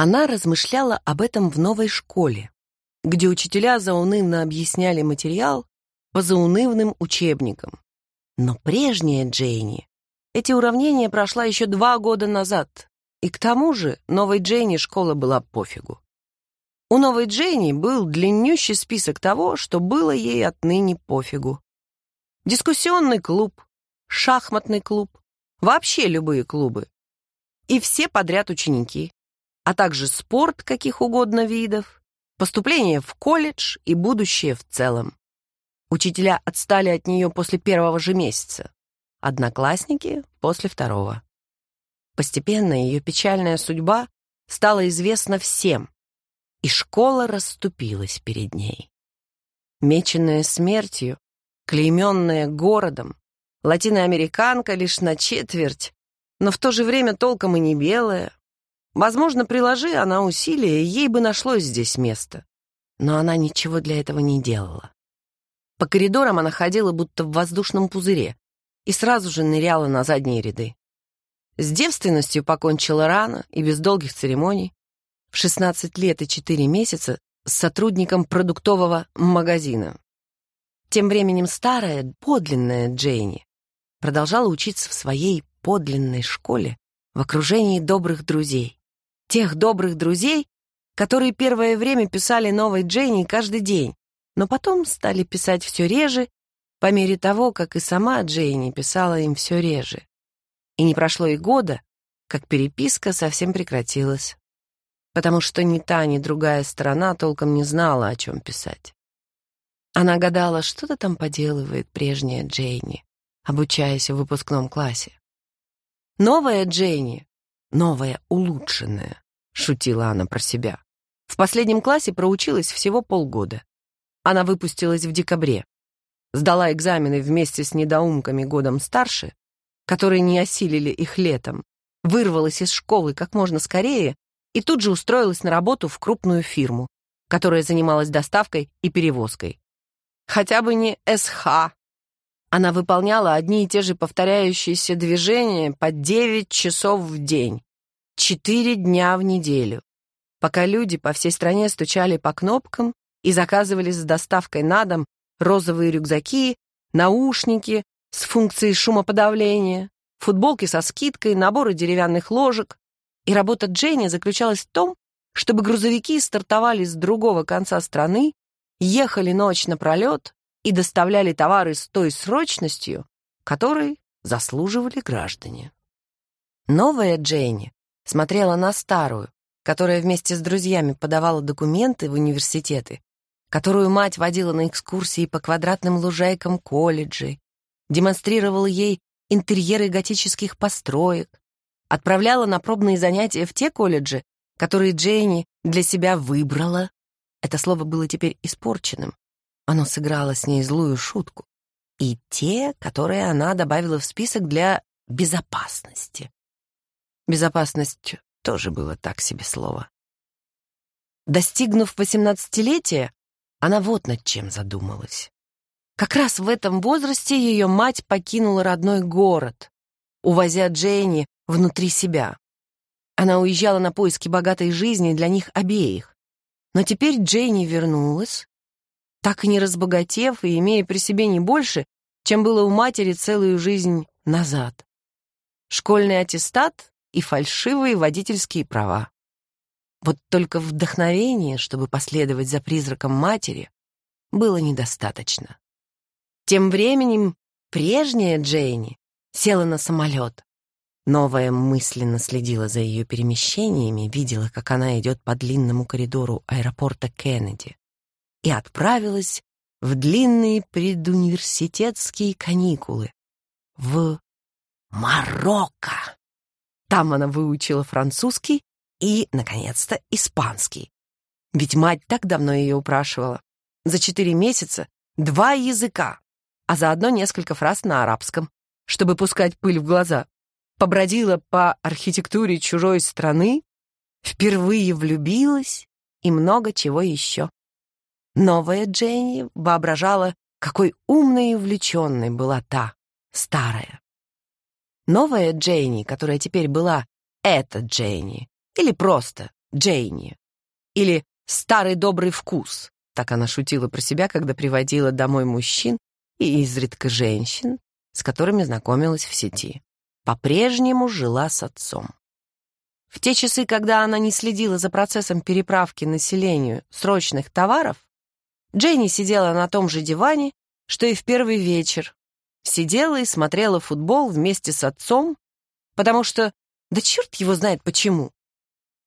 Она размышляла об этом в новой школе, где учителя заунывно объясняли материал по заунывным учебникам. Но прежняя Джейни эти уравнения прошла еще два года назад, и к тому же новой Джейни школа была пофигу. У новой Джейни был длиннющий список того, что было ей отныне пофигу. Дискуссионный клуб, шахматный клуб, вообще любые клубы. И все подряд ученики а также спорт каких угодно видов, поступление в колледж и будущее в целом. Учителя отстали от нее после первого же месяца, одноклассники — после второго. Постепенно ее печальная судьба стала известна всем, и школа расступилась перед ней. Меченная смертью, клейменная городом, латиноамериканка лишь на четверть, но в то же время толком и не белая, Возможно, приложи она усилия, ей бы нашлось здесь место. Но она ничего для этого не делала. По коридорам она ходила будто в воздушном пузыре и сразу же ныряла на задние ряды. С девственностью покончила рано и без долгих церемоний. В 16 лет и 4 месяца с сотрудником продуктового магазина. Тем временем старая, подлинная Джейни продолжала учиться в своей подлинной школе в окружении добрых друзей тех добрых друзей, которые первое время писали новой Дженни каждый день, но потом стали писать все реже, по мере того, как и сама Дженни писала им все реже. И не прошло и года, как переписка совсем прекратилась, потому что ни та, ни другая сторона толком не знала, о чем писать. Она гадала, что-то там поделывает прежняя Джейни, обучаясь в выпускном классе. Новая Джейни новое, улучшенное», — шутила она про себя. В последнем классе проучилась всего полгода. Она выпустилась в декабре. Сдала экзамены вместе с недоумками годом старше, которые не осилили их летом, вырвалась из школы как можно скорее и тут же устроилась на работу в крупную фирму, которая занималась доставкой и перевозкой. Хотя бы не СХ. Она выполняла одни и те же повторяющиеся движения по 9 часов в день четыре дня в неделю, пока люди по всей стране стучали по кнопкам и заказывали с доставкой на дом розовые рюкзаки, наушники с функцией шумоподавления, футболки со скидкой, наборы деревянных ложек. И работа Дженни заключалась в том, чтобы грузовики стартовали с другого конца страны, ехали ночь напролет и доставляли товары с той срочностью, которой заслуживали граждане. Новая Дженни смотрела на старую, которая вместе с друзьями подавала документы в университеты, которую мать водила на экскурсии по квадратным лужайкам колледжей, демонстрировала ей интерьеры готических построек, отправляла на пробные занятия в те колледжи, которые Дженни для себя выбрала. Это слово было теперь испорченным. Оно сыграло с ней злую шутку. И те, которые она добавила в список для безопасности. Безопасность тоже было так себе слово. Достигнув восемнадцатилетия, она вот над чем задумалась. Как раз в этом возрасте ее мать покинула родной город, увозя Дженни внутри себя. Она уезжала на поиски богатой жизни для них обеих. Но теперь Дженни вернулась, так и не разбогатев и имея при себе не больше, чем было у матери целую жизнь назад. Школьный аттестат и фальшивые водительские права. Вот только вдохновения, чтобы последовать за призраком матери, было недостаточно. Тем временем прежняя Джейни села на самолет. Новая мысленно следила за ее перемещениями, видела, как она идет по длинному коридору аэропорта Кеннеди и отправилась в длинные предуниверситетские каникулы в Марокко. Там она выучила французский и, наконец-то, испанский. Ведь мать так давно ее упрашивала. За четыре месяца два языка, а заодно несколько фраз на арабском, чтобы пускать пыль в глаза. Побродила по архитектуре чужой страны, впервые влюбилась и много чего еще. Новая Дженни воображала, какой умной и увлеченной была та, старая. Новая Джейни, которая теперь была «это Джейни», или просто «Джейни», или «старый добрый вкус», так она шутила про себя, когда приводила домой мужчин и изредка женщин, с которыми знакомилась в сети. По-прежнему жила с отцом. В те часы, когда она не следила за процессом переправки населению срочных товаров, Дженни сидела на том же диване, что и в первый вечер, сидела и смотрела футбол вместе с отцом, потому что, да черт его знает почему.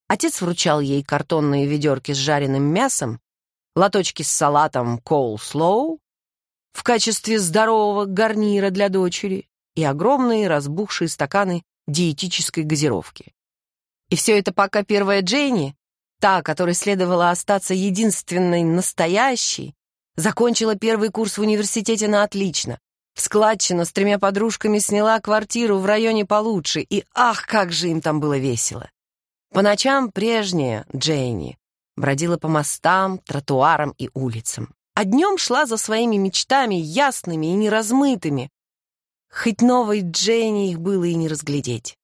Отец вручал ей картонные ведерки с жареным мясом, лоточки с салатом коул-слоу в качестве здорового гарнира для дочери и огромные разбухшие стаканы диетической газировки. И все это пока первая Дженни, та, которой следовало остаться единственной настоящей, закончила первый курс в университете на отлично, Складчина с тремя подружками сняла квартиру в районе получше, и ах, как же им там было весело. По ночам прежняя Джейни бродила по мостам, тротуарам и улицам. А днем шла за своими мечтами, ясными и неразмытыми. Хоть новой Джейни их было и не разглядеть.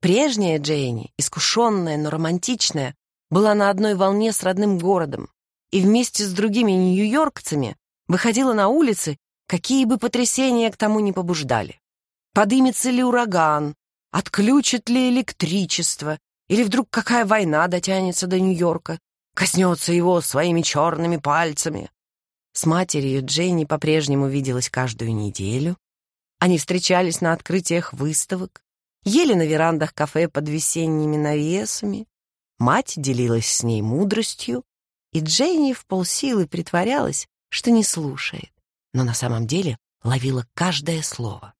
Прежняя Джейни, искушенная, но романтичная, была на одной волне с родным городом и вместе с другими нью-йоркцами выходила на улицы какие бы потрясения к тому не побуждали. Подымется ли ураган, отключит ли электричество, или вдруг какая война дотянется до Нью-Йорка, коснется его своими черными пальцами. С матерью Дженни по-прежнему виделась каждую неделю. Они встречались на открытиях выставок, ели на верандах кафе под весенними навесами. Мать делилась с ней мудростью, и Дженни в полсилы притворялась, что не слушает но на самом деле ловила каждое слово.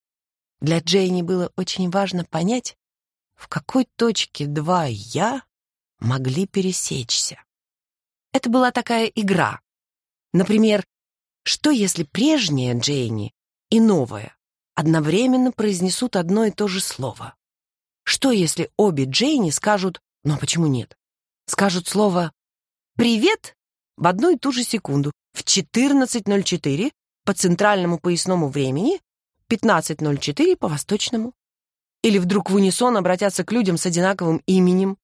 Для Джейни было очень важно понять, в какой точке два «я» могли пересечься. Это была такая игра. Например, что если прежняя Джейни и новая одновременно произнесут одно и то же слово? Что если обе Джейни скажут «ну а почему нет?» Скажут слово «привет» в одну и ту же секунду, в 14.04 по центральному поясному времени, 15.04 по восточному. Или вдруг в унисон обратятся к людям с одинаковым именем.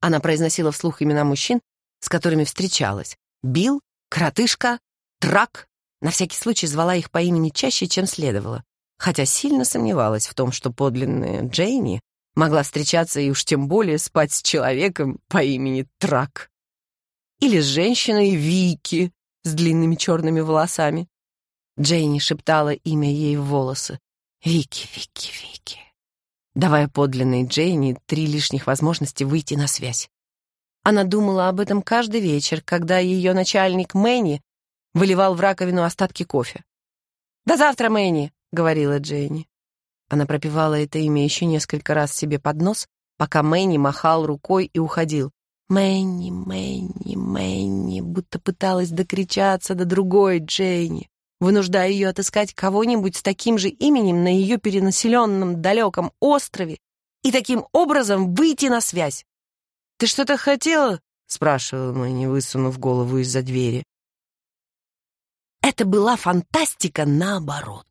Она произносила вслух имена мужчин, с которыми встречалась. Бил, Кротышка, Трак. На всякий случай звала их по имени чаще, чем следовало. Хотя сильно сомневалась в том, что подлинная Джейни могла встречаться и уж тем более спать с человеком по имени Трак. Или с женщиной Вики с длинными черными волосами. Джейни шептала имя ей в волосы. «Вики, Вики, Вики!» давая подлинной Джейни три лишних возможности выйти на связь. Она думала об этом каждый вечер, когда ее начальник Мэнни выливал в раковину остатки кофе. «До завтра, Мэнни!» — говорила Джейни. Она пропевала это имя еще несколько раз себе под нос, пока Мэнни махал рукой и уходил. «Мэнни, Мэнни, Мэнни!» будто пыталась докричаться до другой Джейни вынуждая ее отыскать кого-нибудь с таким же именем на ее перенаселенном далеком острове и таким образом выйти на связь. «Ты что-то хотела?» — спрашивала Мэнни, высунув голову из-за двери. Это была фантастика наоборот.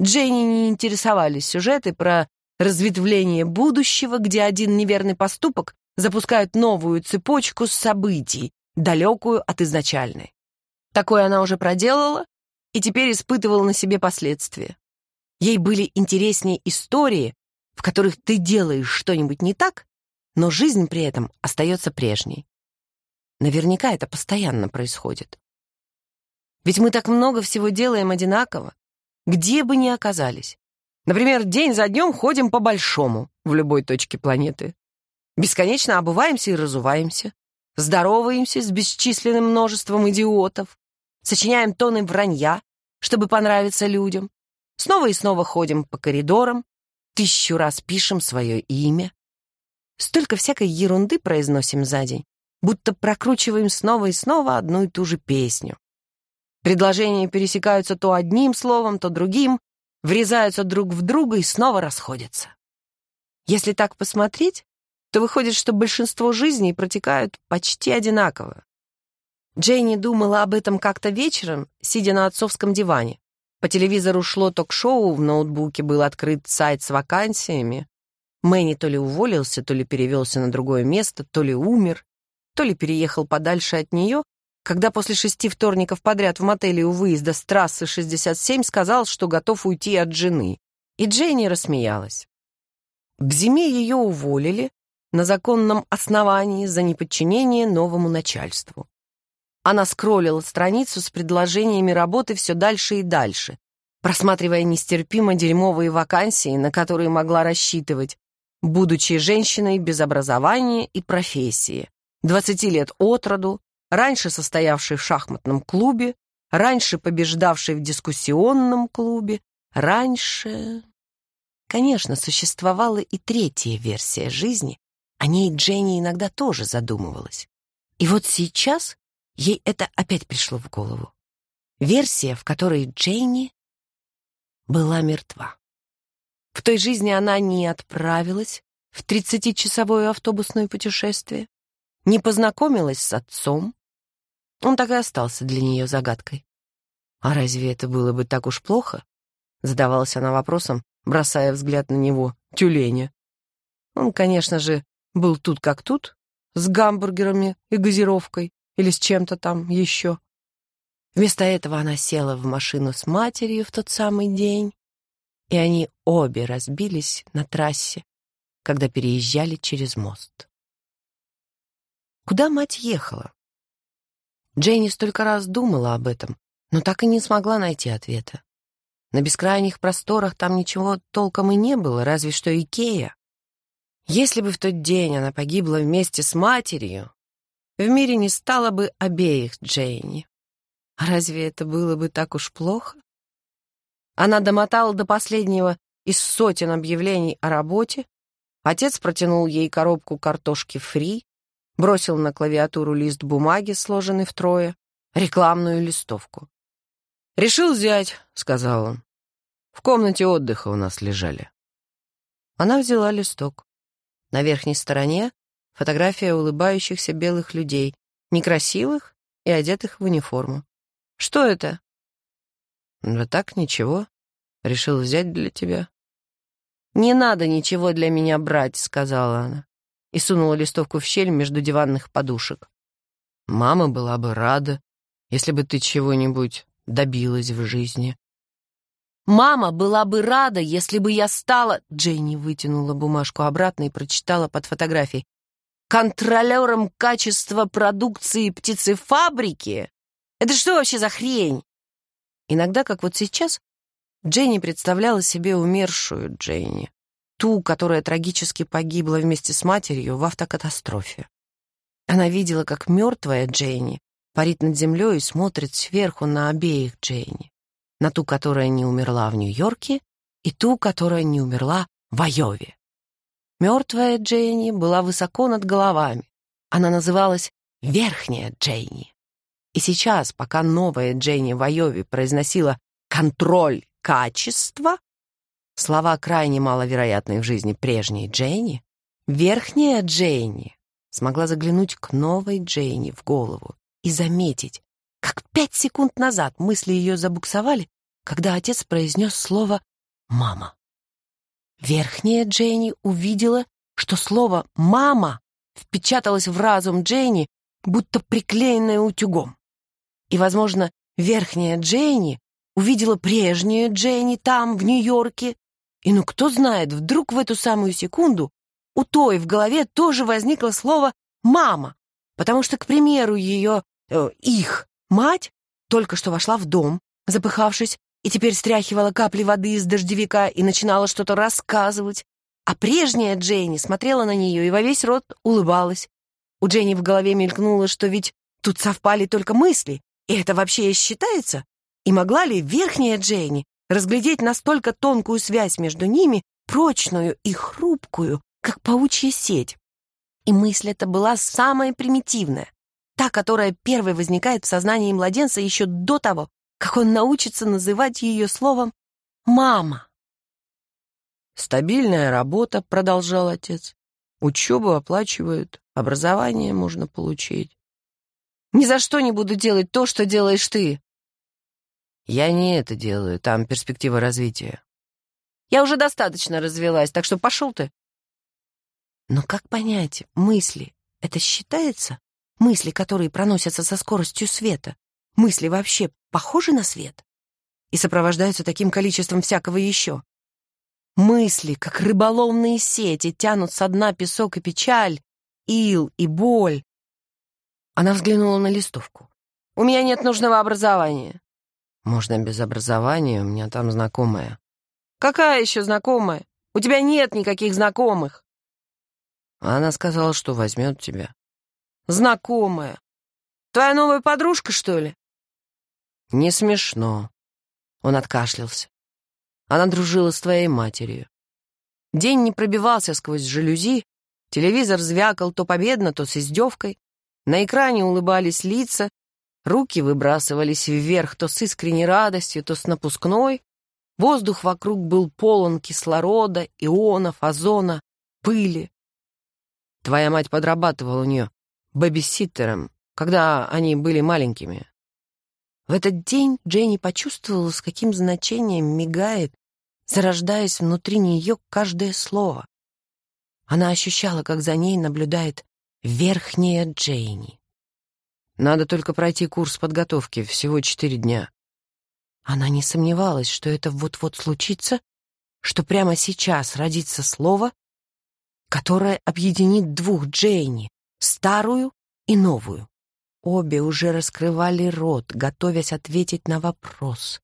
Дженни не интересовались сюжеты про разветвление будущего, где один неверный поступок запускает новую цепочку событий, далекую от изначальной. Такое она уже проделала, и теперь испытывал на себе последствия. Ей были интереснее истории, в которых ты делаешь что-нибудь не так, но жизнь при этом остается прежней. Наверняка это постоянно происходит. Ведь мы так много всего делаем одинаково, где бы ни оказались. Например, день за днем ходим по-большому в любой точке планеты. Бесконечно обуваемся и разуваемся. Здороваемся с бесчисленным множеством идиотов. Сочиняем тонны вранья, чтобы понравиться людям. Снова и снова ходим по коридорам, тысячу раз пишем свое имя. Столько всякой ерунды произносим за день, будто прокручиваем снова и снова одну и ту же песню. Предложения пересекаются то одним словом, то другим, врезаются друг в друга и снова расходятся. Если так посмотреть, то выходит, что большинство жизней протекают почти одинаково, Джейни думала об этом как-то вечером, сидя на отцовском диване. По телевизору шло ток-шоу, в ноутбуке был открыт сайт с вакансиями. Мэнни то ли уволился, то ли перевелся на другое место, то ли умер, то ли переехал подальше от нее, когда после шести вторников подряд в мотеле у выезда с трассы 67 сказал, что готов уйти от жены. И Джейни рассмеялась. К зиме ее уволили на законном основании за неподчинение новому начальству. Она скроллила страницу с предложениями работы все дальше и дальше, просматривая нестерпимо дерьмовые вакансии, на которые могла рассчитывать, будучи женщиной без образования и профессии, 20 лет от роду, раньше состоявшей в шахматном клубе, раньше побеждавшей в дискуссионном клубе, раньше... Конечно, существовала и третья версия жизни, о ней Дженни иногда тоже задумывалась. И вот сейчас ей это опять пришло в голову. Версия, в которой Джейни была мертва. В той жизни она не отправилась в 30-часовое автобусное путешествие, не познакомилась с отцом. Он так и остался для нее загадкой. «А разве это было бы так уж плохо?» задавалась она вопросом, бросая взгляд на него, тюленя. Он, конечно же, был тут как тут, с гамбургерами и газировкой, или с чем-то там еще. Вместо этого она села в машину с матерью в тот самый день, и они обе разбились на трассе, когда переезжали через мост. Куда мать ехала? Дженни столько раз думала об этом, но так и не смогла найти ответа. На бескрайних просторах там ничего толком и не было, разве что Икея. Если бы в тот день она погибла вместе с матерью, в мире не стало бы обеих Джейни. Разве это было бы так уж плохо? Она домотала до последнего из сотен объявлений о работе. Отец протянул ей коробку картошки фри, бросил на клавиатуру лист бумаги, сложенный втрое, рекламную листовку. «Решил взять», — сказал он. «В комнате отдыха у нас лежали». Она взяла листок. На верхней стороне Фотография улыбающихся белых людей, некрасивых и одетых в униформу. Что это? Да так, ничего. Решил взять для тебя. «Не надо ничего для меня брать», — сказала она и сунула листовку в щель между диванных подушек. «Мама была бы рада, если бы ты чего-нибудь добилась в жизни». «Мама была бы рада, если бы я стала...» Дженни вытянула бумажку обратно и прочитала под фотографией контролером качества продукции птицефабрики? Это что вообще за хрень? Иногда, как вот сейчас, Дженни представляла себе умершую Дженни, ту, которая трагически погибла вместе с матерью в автокатастрофе. Она видела, как мертвая Дженни парит над землей и смотрит сверху на обеих Дженни, на ту, которая не умерла в Нью-Йорке, и ту, которая не умерла в Айове. Мертвая Джейни была высоко над головами. Она называлась «Верхняя Джейни». И сейчас, пока новая Джейни в Айове произносила «контроль качества», слова крайне маловероятные в жизни прежней Джейни, верхняя Джейни смогла заглянуть к новой Джейни в голову и заметить, как пять секунд назад мысли ее забуксовали, когда отец произнес слово «мама». Верхняя Дженни увидела, что слово «мама» впечаталось в разум Дженни, будто приклеенное утюгом. И, возможно, верхняя Дженни увидела прежнюю Дженни там, в Нью-Йорке. И ну кто знает, вдруг в эту самую секунду у той в голове тоже возникло слово «мама», потому что, к примеру, ее, э, их мать только что вошла в дом, запыхавшись, и теперь стряхивала капли воды из дождевика и начинала что-то рассказывать. А прежняя Дженни смотрела на нее и во весь рот улыбалась. У Дженни в голове мелькнуло, что ведь тут совпали только мысли, и это вообще считается? И могла ли верхняя Дженни разглядеть настолько тонкую связь между ними, прочную и хрупкую, как паучья сеть? И мысль эта была самая примитивная, та, которая первой возникает в сознании младенца еще до того, как он научится называть ее словом «мама». «Стабильная работа», — продолжал отец. «Учебу оплачивают, образование можно получить». «Ни за что не буду делать то, что делаешь ты!» «Я не это делаю, там перспектива развития». «Я уже достаточно развелась, так что пошел ты!» Но как понять, мысли — это считается? Мысли, которые проносятся со скоростью света мысли вообще похожи на свет? И сопровождаются таким количеством всякого еще. Мысли, как рыболовные сети, тянут со дна песок и печаль, ил и боль. Она взглянула на листовку. «У меня нет нужного образования». «Можно без образования, у меня там знакомая». «Какая еще знакомая? У тебя нет никаких знакомых». Она сказала, что возьмет тебя. «Знакомая. Твоя новая подружка, что ли?» «Не смешно», — он откашлялся. Она дружила с твоей матерью. День не пробивался сквозь жалюзи, телевизор звякал то победно, то с издевкой, на экране улыбались лица, руки выбрасывались вверх то с искренней радостью, то с напускной, воздух вокруг был полон кислорода, ионов, озона, пыли. Твоя мать подрабатывала у нее бэбиситтером, когда они были маленькими, в этот день Дженни почувствовала, с каким значением мигает, зарождаясь внутри нее каждое слово. Она ощущала, как за ней наблюдает верхняя Джейни. «Надо только пройти курс подготовки, всего четыре дня». Она не сомневалась, что это вот-вот случится, что прямо сейчас родится слово, которое объединит двух Джейни, старую и новую. Обе уже раскрывали рот, готовясь ответить на вопрос.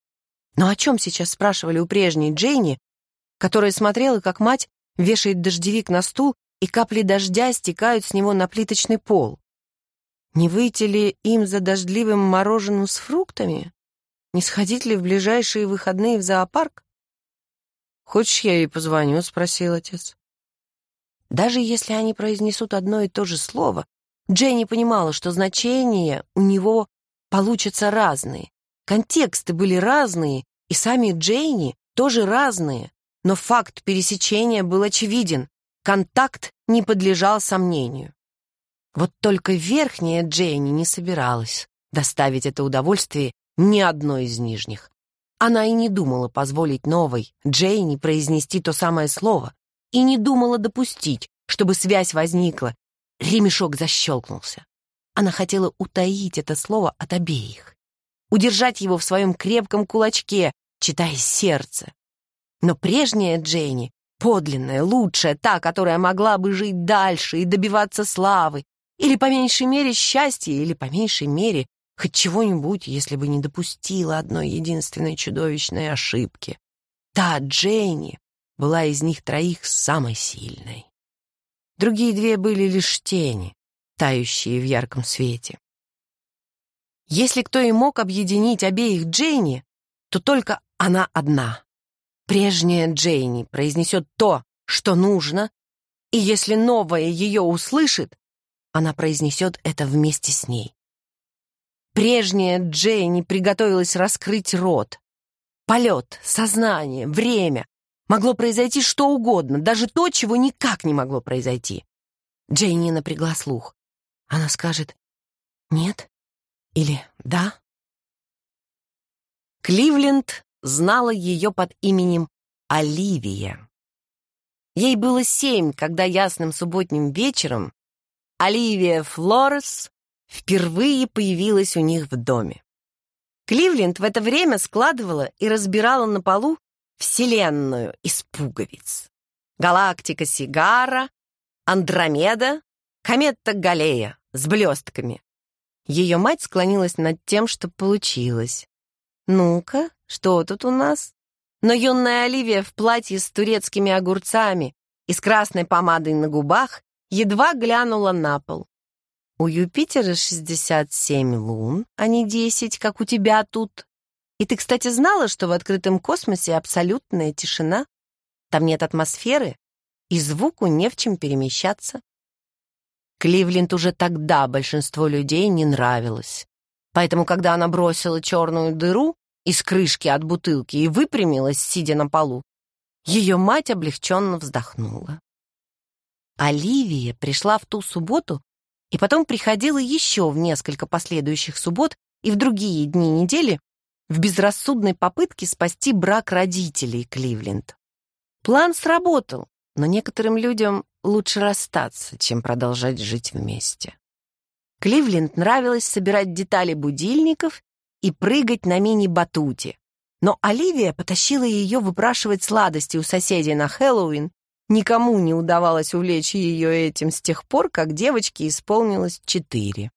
Но о чем сейчас спрашивали у прежней Джейни, которая смотрела, как мать вешает дождевик на стул, и капли дождя стекают с него на плиточный пол? Не выйти ли им за дождливым мороженым с фруктами? Не сходить ли в ближайшие выходные в зоопарк? «Хочешь, я ей позвоню?» — спросил отец. Даже если они произнесут одно и то же слово, Дженни понимала, что значения у него получатся разные. Контексты были разные, и сами Джейни тоже разные. Но факт пересечения был очевиден, контакт не подлежал сомнению. Вот только верхняя Джейни не собиралась доставить это удовольствие ни одной из нижних. Она и не думала позволить новой Джейни произнести то самое слово, и не думала допустить, чтобы связь возникла Ремешок защелкнулся. Она хотела утаить это слово от обеих, удержать его в своем крепком кулачке, читая сердце. Но прежняя Дженни, подлинная, лучшая, та, которая могла бы жить дальше и добиваться славы, или по меньшей мере счастья, или по меньшей мере хоть чего-нибудь, если бы не допустила одной единственной чудовищной ошибки. Та Дженни была из них троих самой сильной другие две были лишь тени, тающие в ярком свете. Если кто и мог объединить обеих Джейни, то только она одна. Прежняя Джейни произнесет то, что нужно, и если новая ее услышит, она произнесет это вместе с ней. Прежняя Джейни приготовилась раскрыть рот. Полет, сознание, время Могло произойти что угодно, даже то, чего никак не могло произойти. Джейни напрягла слух. Она скажет «нет» или «да». Кливленд знала ее под именем Оливия. Ей было семь, когда ясным субботним вечером Оливия Флорес впервые появилась у них в доме. Кливленд в это время складывала и разбирала на полу Вселенную из пуговиц. Галактика Сигара, Андромеда, комета Галея с блестками. Ее мать склонилась над тем, что получилось. «Ну-ка, что тут у нас?» Но юная Оливия в платье с турецкими огурцами и с красной помадой на губах едва глянула на пол. У Юпитера 67 лун, а не 10, как у тебя тут. И ты, кстати, знала, что в открытом космосе абсолютная тишина? Там нет атмосферы, и звуку не в чем перемещаться. Кливленд уже тогда большинство людей не нравилось. Поэтому, когда она бросила черную дыру из крышки от бутылки и выпрямилась, сидя на полу, ее мать облегченно вздохнула. Оливия пришла в ту субботу и потом приходила еще в несколько последующих суббот и в другие дни недели в безрассудной попытке спасти брак родителей Кливленд. План сработал, но некоторым людям лучше расстаться, чем продолжать жить вместе. Кливленд нравилось собирать детали будильников и прыгать на мини-батуте. Но Оливия потащила ее выпрашивать сладости у соседей на Хэллоуин. Никому не удавалось увлечь ее этим с тех пор, как девочке исполнилось четыре.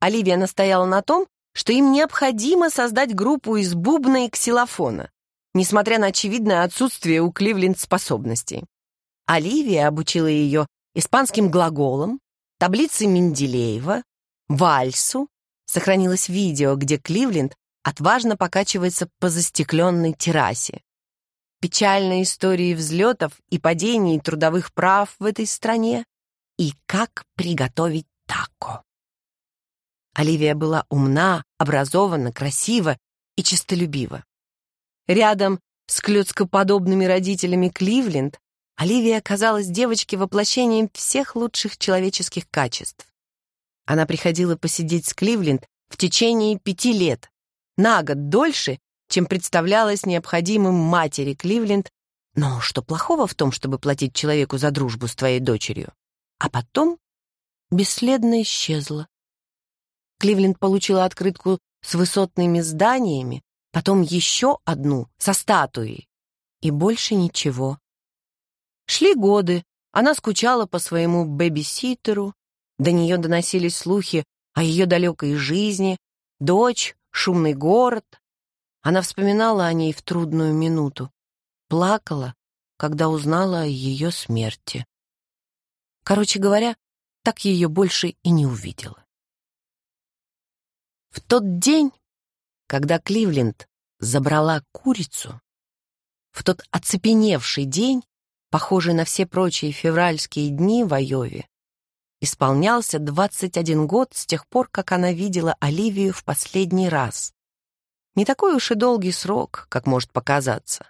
Оливия настояла на том, что им необходимо создать группу из бубна и ксилофона, несмотря на очевидное отсутствие у Кливленд способностей. Оливия обучила ее испанским глаголам, таблице Менделеева, вальсу. Сохранилось видео, где Кливленд отважно покачивается по застекленной террасе. Печальные истории взлетов и падений трудовых прав в этой стране и как приготовить тако. Оливия была умна, образована, красива и честолюбива. Рядом с клёцкоподобными родителями Кливленд Оливия оказалась девочке воплощением всех лучших человеческих качеств. Она приходила посидеть с Кливленд в течение пяти лет, на год дольше, чем представлялось необходимым матери Кливленд, но что плохого в том, чтобы платить человеку за дружбу с твоей дочерью? А потом бесследно исчезла, Кливленд получила открытку с высотными зданиями, потом еще одну со статуей. И больше ничего. Шли годы, она скучала по своему бэби-ситеру, до нее доносились слухи о ее далекой жизни, дочь, шумный город. Она вспоминала о ней в трудную минуту, плакала, когда узнала о ее смерти. Короче говоря, так ее больше и не увидела. В тот день, когда Кливленд забрала курицу, в тот оцепеневший день, похожий на все прочие февральские дни в Айове, исполнялся 21 год с тех пор, как она видела Оливию в последний раз. Не такой уж и долгий срок, как может показаться.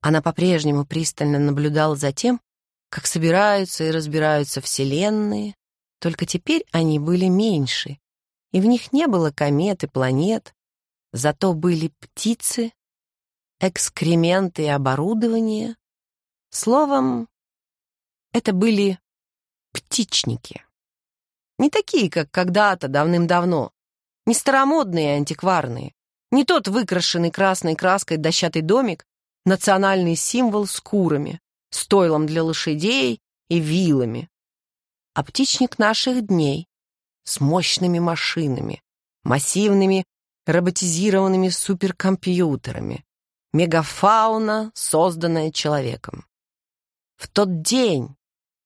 Она по-прежнему пристально наблюдала за тем, как собираются и разбираются вселенные, только теперь они были меньше, и в них не было комет и планет, зато были птицы, экскременты и оборудование. Словом, это были птичники. Не такие, как когда-то, давным-давно. Не старомодные и антикварные. Не тот выкрашенный красной краской дощатый домик, национальный символ с курами, стойлом для лошадей и вилами. А птичник наших дней, с мощными машинами, массивными роботизированными суперкомпьютерами, мегафауна, созданная человеком. В тот день,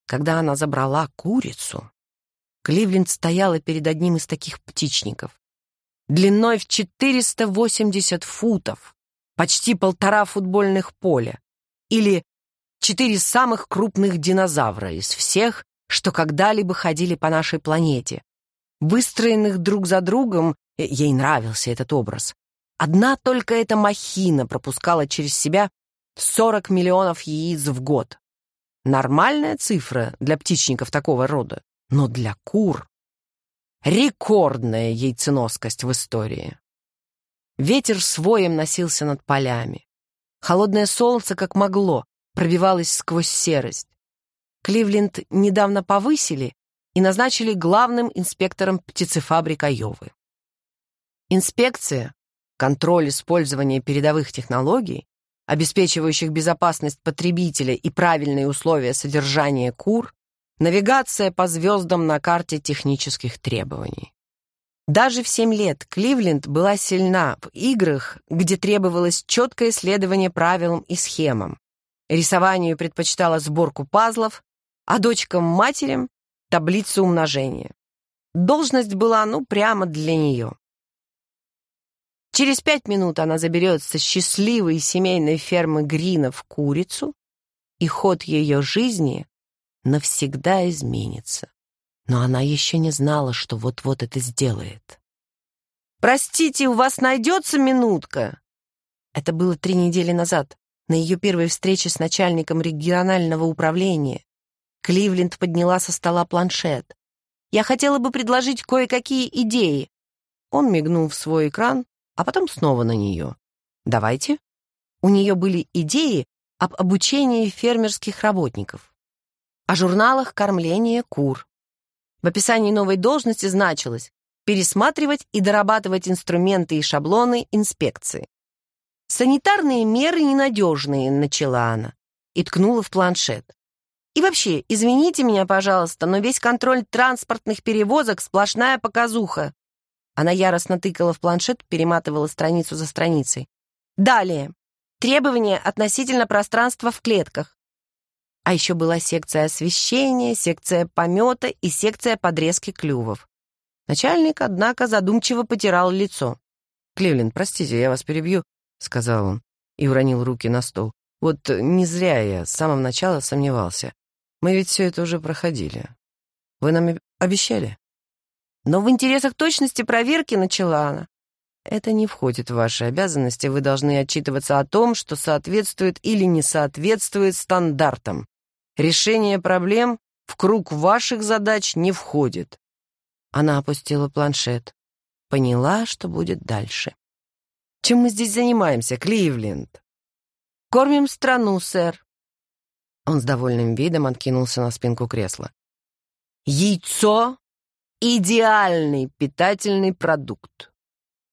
когда она забрала курицу, Кливленд стояла перед одним из таких птичников, длиной в 480 футов, почти полтора футбольных поля, или четыре самых крупных динозавра из всех, что когда-либо ходили по нашей планете, выстроенных друг за другом, э, ей нравился этот образ. Одна только эта махина пропускала через себя 40 миллионов яиц в год. Нормальная цифра для птичников такого рода, но для кур рекордная яйценоскость в истории. Ветер своем носился над полями. Холодное солнце, как могло, пробивалось сквозь серость. Кливленд недавно повысили, и назначили главным инспектором птицефабрика Айовы. Инспекция, контроль использования передовых технологий, обеспечивающих безопасность потребителя и правильные условия содержания кур, навигация по звездам на карте технических требований. Даже в 7 лет Кливленд была сильна в играх, где требовалось четкое следование правилам и схемам. Рисованию предпочитала сборку пазлов, а дочкам-матерям таблицу умножения. Должность была, ну, прямо для нее. Через пять минут она заберет со счастливой семейной фермы Грина в курицу, и ход ее жизни навсегда изменится. Но она еще не знала, что вот-вот это сделает. «Простите, у вас найдется минутка?» Это было три недели назад, на ее первой встрече с начальником регионального управления. Кливленд подняла со стола планшет. «Я хотела бы предложить кое-какие идеи». Он мигнул в свой экран, а потом снова на нее. «Давайте». У нее были идеи об обучении фермерских работников, о журналах кормления кур. В описании новой должности значилось пересматривать и дорабатывать инструменты и шаблоны инспекции. «Санитарные меры ненадежные», — начала она и ткнула в планшет. И вообще, извините меня, пожалуйста, но весь контроль транспортных перевозок — сплошная показуха». Она яростно тыкала в планшет, перематывала страницу за страницей. «Далее. Требования относительно пространства в клетках. А еще была секция освещения, секция помета и секция подрезки клювов. Начальник, однако, задумчиво потирал лицо. «Кливленд, простите, я вас перебью», — сказал он и уронил руки на стол. «Вот не зря я с самого начала сомневался. Мы ведь все это уже проходили. Вы нам обещали. Но в интересах точности проверки начала она. Это не входит в ваши обязанности. Вы должны отчитываться о том, что соответствует или не соответствует стандартам. Решение проблем в круг ваших задач не входит. Она опустила планшет. Поняла, что будет дальше. Чем мы здесь занимаемся, Кливленд? Кормим страну, сэр. Он с довольным видом откинулся на спинку кресла. «Яйцо — идеальный питательный продукт!»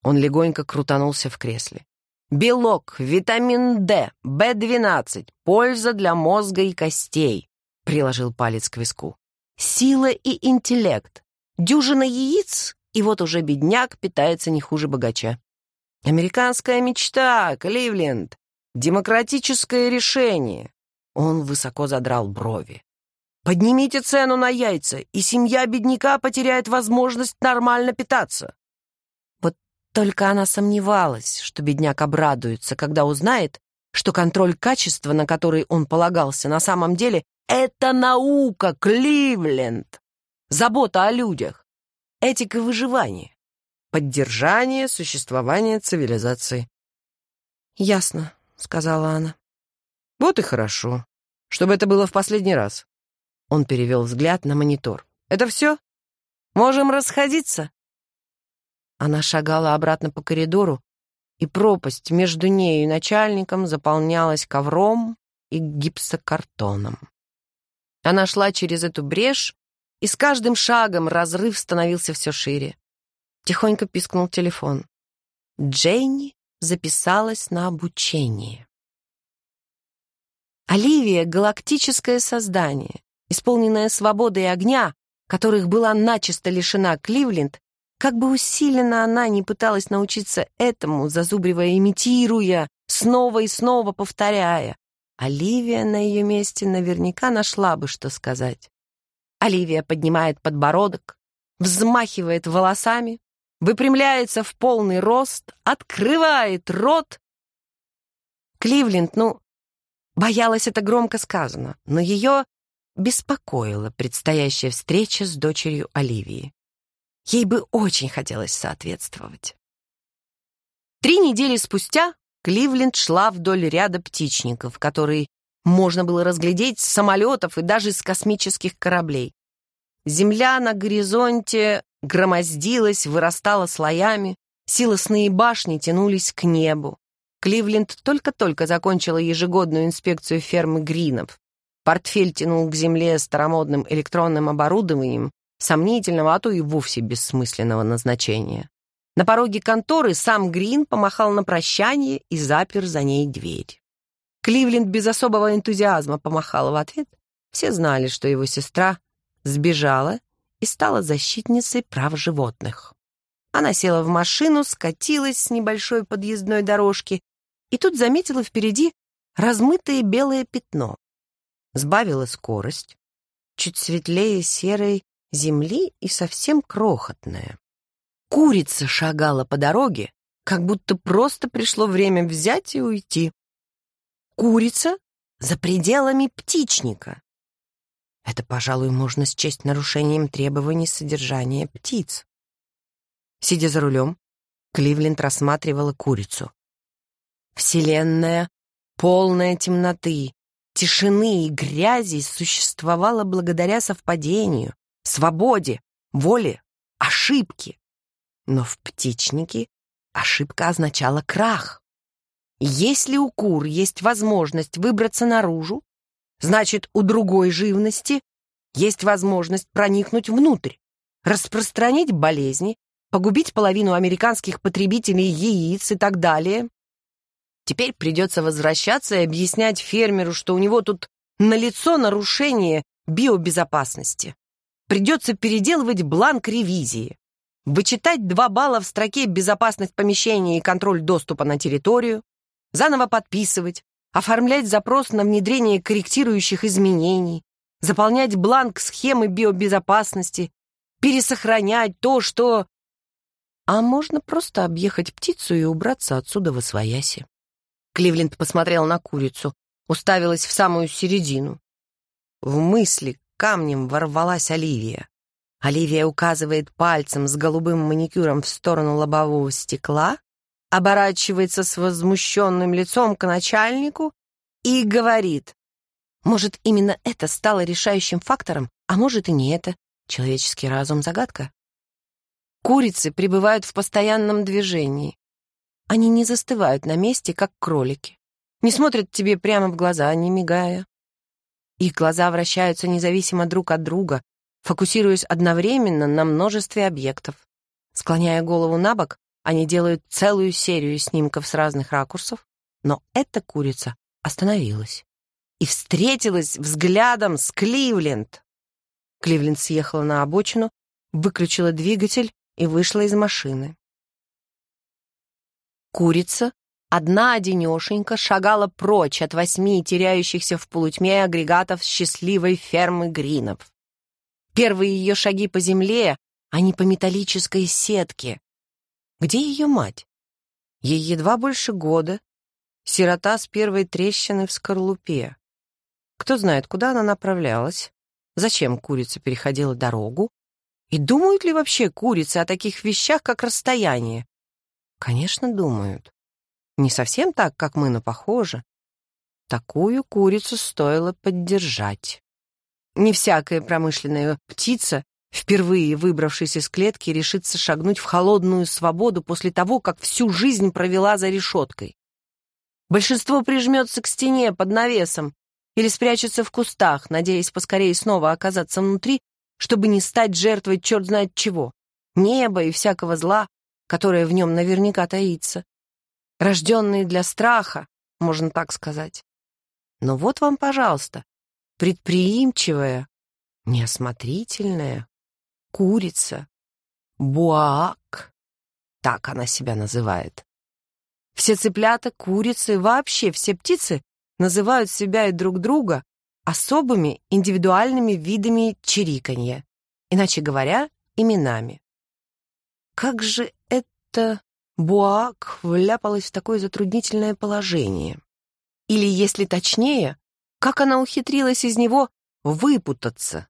Он легонько крутанулся в кресле. «Белок, витамин D, B12, польза для мозга и костей!» — приложил палец к виску. «Сила и интеллект. Дюжина яиц, и вот уже бедняк питается не хуже богача. Американская мечта, Кливленд! Демократическое решение!» Он высоко задрал брови. «Поднимите цену на яйца, и семья бедняка потеряет возможность нормально питаться». Вот только она сомневалась, что бедняк обрадуется, когда узнает, что контроль качества, на который он полагался, на самом деле — это наука, Кливленд! Забота о людях, этика выживания, поддержание существования цивилизации. «Ясно», — сказала она. Вот и хорошо. Чтобы это было в последний раз. Он перевел взгляд на монитор. Это все? Можем расходиться? Она шагала обратно по коридору, и пропасть между ней и начальником заполнялась ковром и гипсокартоном. Она шла через эту брешь, и с каждым шагом разрыв становился все шире. Тихонько пискнул телефон. Джейни записалась на обучение. Оливия — галактическое создание, исполненное свободой огня, которых была начисто лишена Кливленд, как бы усиленно она не пыталась научиться этому, зазубривая, имитируя, снова и снова повторяя. Оливия на ее месте наверняка нашла бы, что сказать. Оливия поднимает подбородок, взмахивает волосами, выпрямляется в полный рост, открывает рот. Кливленд, ну, Боялась это громко сказано, но ее беспокоила предстоящая встреча с дочерью Оливии. Ей бы очень хотелось соответствовать. Три недели спустя Кливленд шла вдоль ряда птичников, которые можно было разглядеть с самолетов и даже с космических кораблей. Земля на горизонте громоздилась, вырастала слоями, силосные башни тянулись к небу. Кливленд только-только закончила ежегодную инспекцию фермы Гринов. Портфель тянул к земле старомодным электронным оборудованием, сомнительного, а то и вовсе бессмысленного назначения. На пороге конторы сам Грин помахал на прощание и запер за ней дверь. Кливленд без особого энтузиазма помахала в ответ. Все знали, что его сестра сбежала и стала защитницей прав животных. Она села в машину, скатилась с небольшой подъездной дорожки и тут заметила впереди размытое белое пятно. Сбавила скорость, чуть светлее серой земли и совсем крохотная. Курица шагала по дороге, как будто просто пришло время взять и уйти. Курица за пределами птичника. Это, пожалуй, можно счесть нарушением требований содержания птиц. Сидя за рулем, Кливленд рассматривала курицу. Вселенная, полная темноты, тишины и грязи существовала благодаря совпадению, свободе, воле, ошибке. Но в птичнике ошибка означала крах. Если у кур есть возможность выбраться наружу, значит, у другой живности есть возможность проникнуть внутрь, распространить болезни, погубить половину американских потребителей яиц и так далее. Теперь придется возвращаться и объяснять фермеру, что у него тут налицо нарушение биобезопасности. Придется переделывать бланк ревизии, вычитать два балла в строке «Безопасность помещения и контроль доступа на территорию», заново подписывать, оформлять запрос на внедрение корректирующих изменений, заполнять бланк схемы биобезопасности, пересохранять то, что... А можно просто объехать птицу и убраться отсюда во свояси. Кливленд посмотрел на курицу, уставилась в самую середину. В мысли камнем ворвалась Оливия. Оливия указывает пальцем с голубым маникюром в сторону лобового стекла, оборачивается с возмущенным лицом к начальнику и говорит. Может, именно это стало решающим фактором, а может и не это. Человеческий разум — загадка. Курицы пребывают в постоянном движении. Они не застывают на месте, как кролики. Не смотрят тебе прямо в глаза, не мигая. Их глаза вращаются независимо друг от друга, фокусируясь одновременно на множестве объектов. Склоняя голову на бок, они делают целую серию снимков с разных ракурсов, но эта курица остановилась и встретилась взглядом с Кливленд. Кливленд съехала на обочину, выключила двигатель и вышла из машины. Курица, одна одинешенька, шагала прочь от восьми теряющихся в полутьме агрегатов счастливой фермы Гринов. Первые ее шаги по земле, а не по металлической сетке. Где ее мать? Ей едва больше года. Сирота с первой трещины в скорлупе. Кто знает, куда она направлялась, зачем курица переходила дорогу, и думают ли вообще курицы о таких вещах, как расстояние? Конечно, думают. Не совсем так, как мы, но похоже. Такую курицу стоило поддержать. Не всякая промышленная птица, впервые выбравшись из клетки, решится шагнуть в холодную свободу после того, как всю жизнь провела за решеткой. Большинство прижмется к стене под навесом или спрячется в кустах, надеясь поскорее снова оказаться внутри, чтобы не стать жертвой черт знает чего, неба и всякого зла которая в нем наверняка таится, рожденные для страха, можно так сказать. Но вот вам, пожалуйста, предприимчивая, неосмотрительная курица, буак, так она себя называет. Все цыплята, курицы, вообще все птицы называют себя и друг друга особыми индивидуальными видами чириканья, иначе говоря, именами как же это Буак вляпалась в такое затруднительное положение? Или, если точнее, как она ухитрилась из него выпутаться?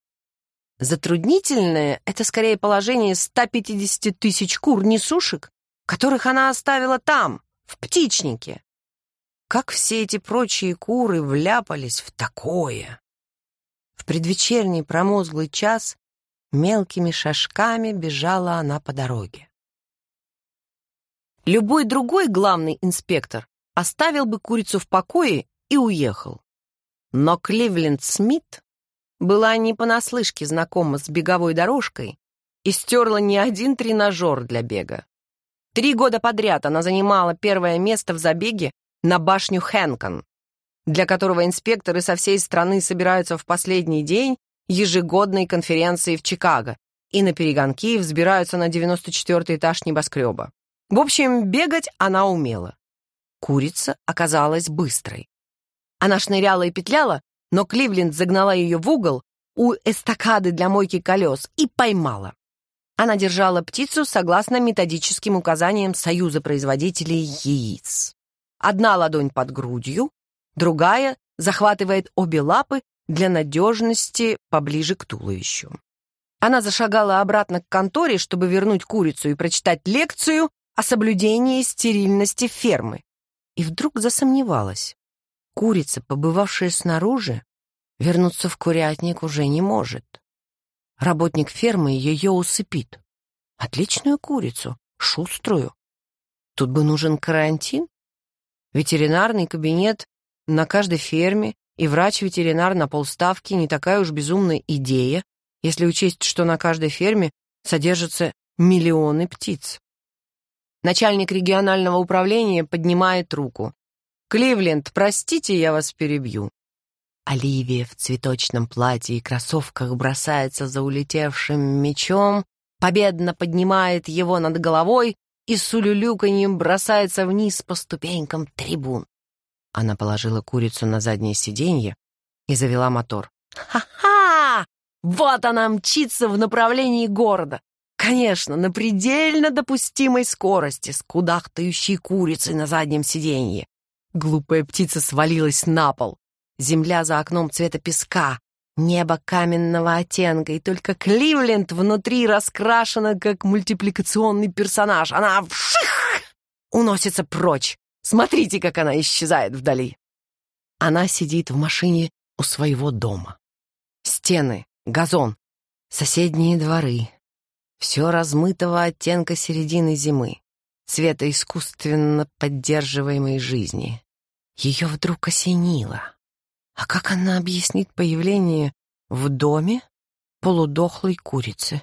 Затруднительное — это скорее положение 150 тысяч кур несушек, которых она оставила там, в птичнике. Как все эти прочие куры вляпались в такое? В предвечерний промозглый час мелкими шажками бежала она по дороге. Любой другой главный инспектор оставил бы курицу в покое и уехал. Но Кливленд Смит была не понаслышке знакома с беговой дорожкой и стерла не один тренажер для бега. Три года подряд она занимала первое место в забеге на башню Хэнкон, для которого инспекторы со всей страны собираются в последний день ежегодной конференции в Чикаго, и на перегонки взбираются на 94-й этаж небоскреба. В общем, бегать она умела. Курица оказалась быстрой. Она шныряла и петляла, но Кливленд загнала ее в угол у эстакады для мойки колес и поймала. Она держала птицу согласно методическим указаниям Союза производителей яиц. Одна ладонь под грудью, другая захватывает обе лапы для надежности поближе к туловищу. Она зашагала обратно к конторе, чтобы вернуть курицу и прочитать лекцию о соблюдении стерильности фермы. И вдруг засомневалась. Курица, побывавшая снаружи, вернуться в курятник уже не может. Работник фермы ее усыпит. Отличную курицу, шуструю. Тут бы нужен карантин. Ветеринарный кабинет на каждой ферме, и врач-ветеринар на полставки не такая уж безумная идея, если учесть, что на каждой ферме содержатся миллионы птиц. Начальник регионального управления поднимает руку. «Кливленд, простите, я вас перебью». Оливия в цветочном платье и кроссовках бросается за улетевшим мечом, победно поднимает его над головой и с улюлюканьем бросается вниз по ступенькам трибун. Она положила курицу на заднее сиденье и завела мотор. «Ха-ха! Вот она мчится в направлении города! Конечно, на предельно допустимой скорости, с кудахтающей курицей на заднем сиденье!» Глупая птица свалилась на пол. Земля за окном цвета песка, небо каменного оттенка, и только Кливленд внутри раскрашена, как мультипликационный персонаж. Она вших! уносится прочь. Смотрите, как она исчезает вдали. Она сидит в машине у своего дома. Стены, газон, соседние дворы. Все размытого оттенка середины зимы, цвета искусственно поддерживаемой жизни. Ее вдруг осенило. А как она объяснит появление в доме полудохлой курицы?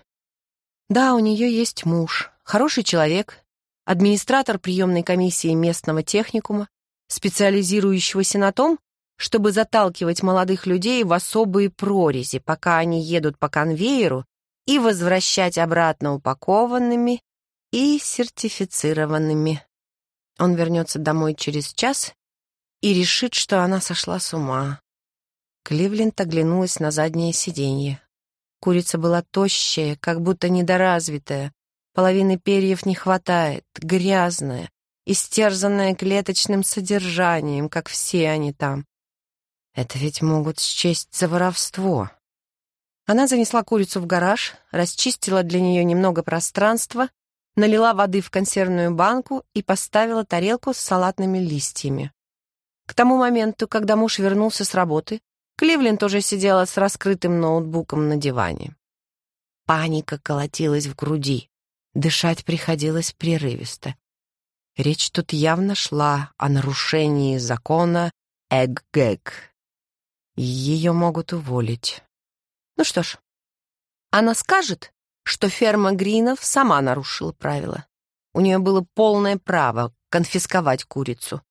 Да, у нее есть муж, хороший человек, администратор приемной комиссии местного техникума, специализирующегося на том, чтобы заталкивать молодых людей в особые прорези, пока они едут по конвейеру, и возвращать обратно упакованными и сертифицированными. Он вернется домой через час и решит, что она сошла с ума. Кливленд оглянулась на заднее сиденье. Курица была тощая, как будто недоразвитая, Половины перьев не хватает, грязная, истерзанная клеточным содержанием, как все они там. Это ведь могут счесть за воровство. Она занесла курицу в гараж, расчистила для нее немного пространства, налила воды в консервную банку и поставила тарелку с салатными листьями. К тому моменту, когда муж вернулся с работы, Кливлин тоже сидела с раскрытым ноутбуком на диване. Паника колотилась в груди дышать приходилось прерывисто. Речь тут явно шла о нарушении закона Эггэг. Ее могут уволить. Ну что ж, она скажет, что ферма Гринов сама нарушила правила. У нее было полное право конфисковать курицу.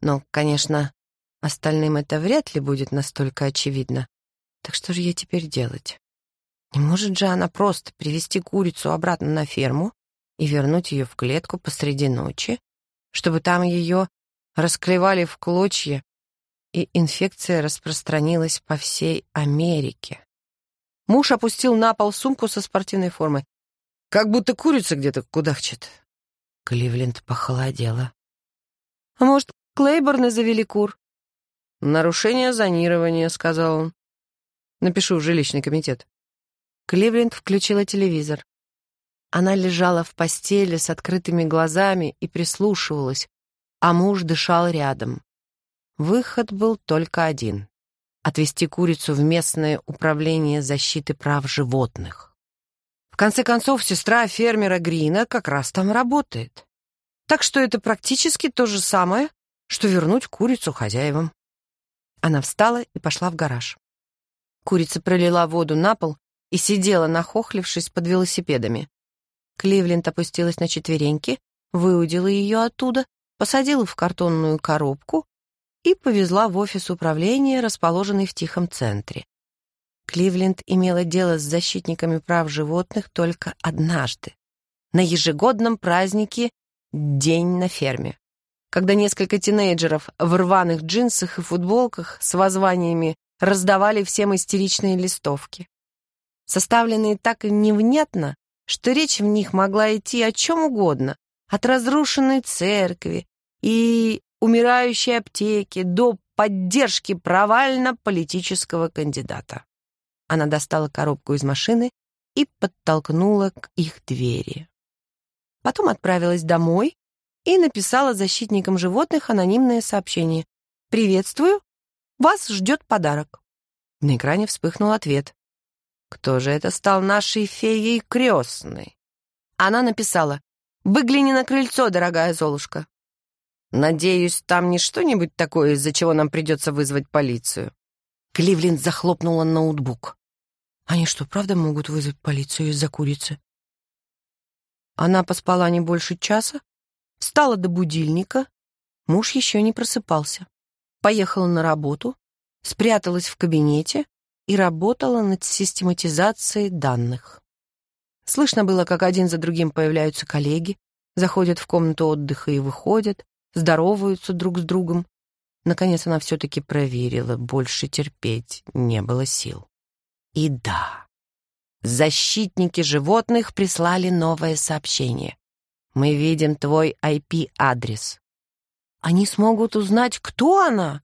Но, конечно, остальным это вряд ли будет настолько очевидно. Так что же ей теперь делать? Не может же она просто привести курицу обратно на ферму и вернуть ее в клетку посреди ночи, чтобы там ее расклевали в клочья, и инфекция распространилась по всей Америке. Муж опустил на пол сумку со спортивной формой. Как будто курица где-то кудахчет. Кливленд похолодела. А может, Клейборны завели кур? Нарушение зонирования, сказал он. Напишу в жилищный комитет. Кливленд включила телевизор. Она лежала в постели с открытыми глазами и прислушивалась, а муж дышал рядом. Выход был только один — отвезти курицу в местное управление защиты прав животных. В конце концов, сестра фермера Грина как раз там работает. Так что это практически то же самое, что вернуть курицу хозяевам. Она встала и пошла в гараж. Курица пролила воду на пол и сидела, нахохлившись под велосипедами. Кливленд опустилась на четвереньки, выудила ее оттуда, посадила в картонную коробку и повезла в офис управления, расположенный в тихом центре. Кливленд имела дело с защитниками прав животных только однажды, на ежегодном празднике «День на ферме», когда несколько тинейджеров в рваных джинсах и футболках с воззваниями раздавали всем истеричные листовки составленные так невнятно, что речь в них могла идти о чем угодно, от разрушенной церкви и умирающей аптеки до поддержки провально-политического кандидата. Она достала коробку из машины и подтолкнула к их двери. Потом отправилась домой и написала защитникам животных анонимное сообщение «Приветствую, вас ждет подарок». На экране вспыхнул ответ кто же это стал нашей феей крестной? Она написала, «Выгляни на крыльцо, дорогая Золушка». «Надеюсь, там не что-нибудь такое, из-за чего нам придется вызвать полицию». Кливленд захлопнула ноутбук. «Они что, правда могут вызвать полицию из-за курицы?» Она поспала не больше часа, встала до будильника, муж еще не просыпался. Поехала на работу, спряталась в кабинете, и работала над систематизацией данных. Слышно было, как один за другим появляются коллеги, заходят в комнату отдыха и выходят, здороваются друг с другом. Наконец она все-таки проверила, больше терпеть не было сил. И да, защитники животных прислали новое сообщение. «Мы видим твой IP-адрес». «Они смогут узнать, кто она?»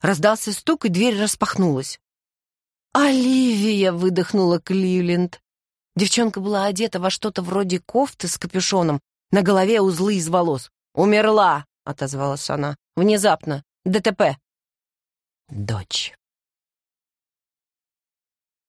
Раздался стук, и дверь распахнулась. «Оливия!» — выдохнула Кливленд. Девчонка была одета во что-то вроде кофты с капюшоном, на голове узлы из волос. «Умерла!» — отозвалась она. «Внезапно! ДТП!» «Дочь!»